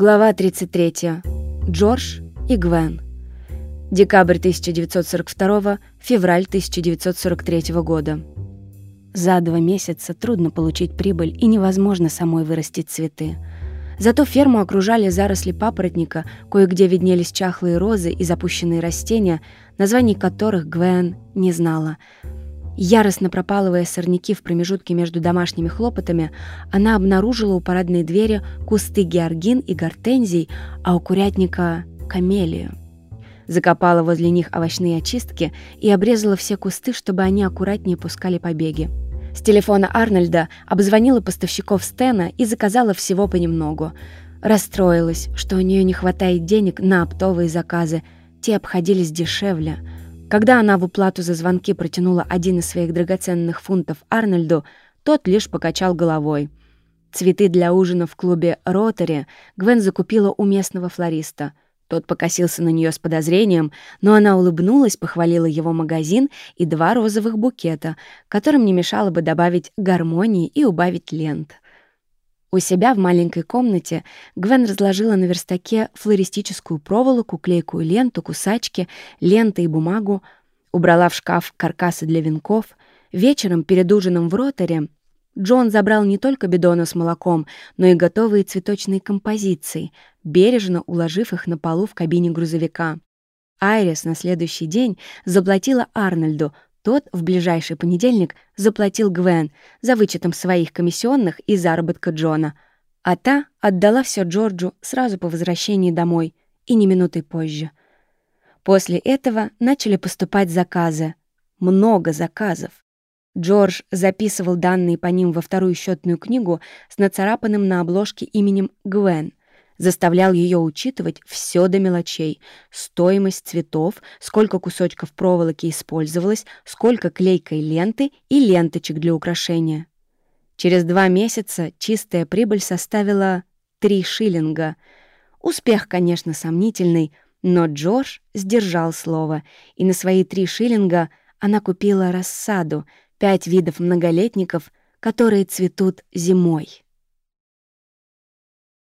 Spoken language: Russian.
Глава 33. Джордж и Гвен. Декабрь 1942, февраль 1943 года. За два месяца трудно получить прибыль и невозможно самой вырастить цветы. Зато ферму окружали заросли папоротника, кое-где виднелись чахлые розы и запущенные растения, названий которых Гвен не знала — Яростно пропалывая сорняки в промежутке между домашними хлопотами, она обнаружила у парадной двери кусты георгин и гортензий, а у курятника — камелию. Закопала возле них овощные очистки и обрезала все кусты, чтобы они аккуратнее пускали побеги. С телефона Арнольда обзвонила поставщиков Стена и заказала всего понемногу. Расстроилась, что у нее не хватает денег на оптовые заказы, те обходились дешевле — когда она в уплату за звонки протянула один из своих драгоценных фунтов Арнольду, тот лишь покачал головой. Цветы для ужина в клубе «Ротари» Гвен закупила у местного флориста. Тот покосился на нее с подозрением, но она улыбнулась, похвалила его магазин и два розовых букета, которым не мешало бы добавить гармонии и убавить лент — у себя в маленькой комнате Гвен разложила на верстаке флористическую проволоку, клейкую ленту, кусачки, ленты и бумагу, убрала в шкаф каркасы для венков. Вечером перед ужином в роторе Джон забрал не только бидоны с молоком, но и готовые цветочные композиции, бережно уложив их на полу в кабине грузовика. Айрис на следующий день заплатила Арнольду тот в ближайший понедельник заплатил Гвен за вычетом своих комиссионных и заработка Джона, а та отдала все Джорджу сразу по возвращении домой и не минутой позже. После этого начали поступать заказы. Много заказов. Джордж записывал данные по ним во вторую счетную книгу с нацарапанным на обложке именем Гвен заставлял ее учитывать все до мелочей. Стоимость цветов, сколько кусочков проволоки использовалось, сколько клейкой ленты и ленточек для украшения. Через два месяца чистая прибыль составила 3 шиллинга. Успех, конечно, сомнительный, но Джордж сдержал слово, и на свои три шиллинга она купила рассаду, пять видов многолетников, которые цветут зимой.